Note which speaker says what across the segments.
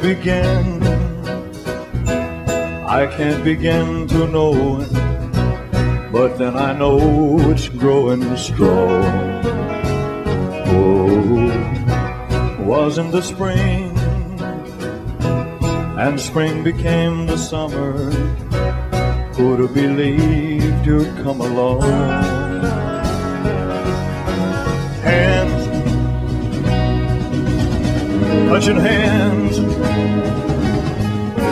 Speaker 1: begin. I can't begin to know it, but then I know it's growing strong. Oh, was in the spring, and spring became the summer. Who'd have believed you'd come along? Touching hands,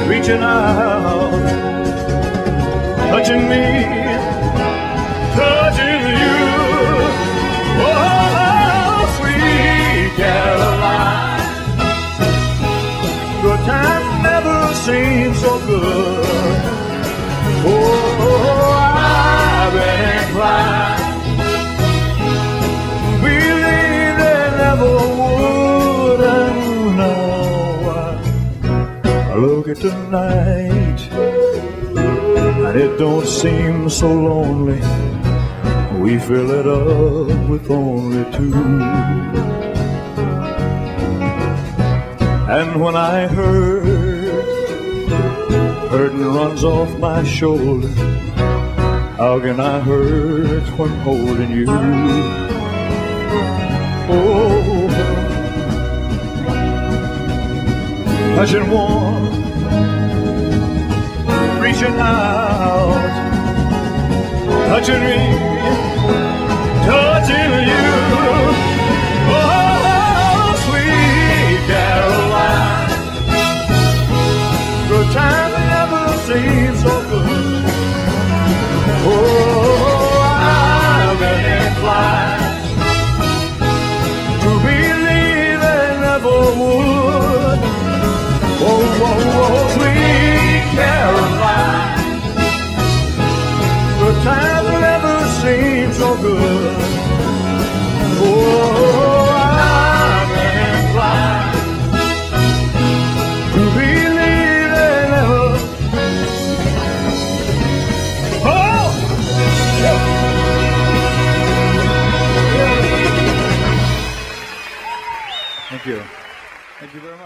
Speaker 1: reaching out, touching me, touching you. Oh, sweet Caroline, times never seem so good. Oh, tonight, and it don't seem so lonely. We fill it up with only two. And when I hurt, hurting runs off my shoulder. How can I hurt when holding you? Oh, touching warm, reaching out, touching me, Oh, I can fly. Believe in. Oh. Thank you. Thank you very much.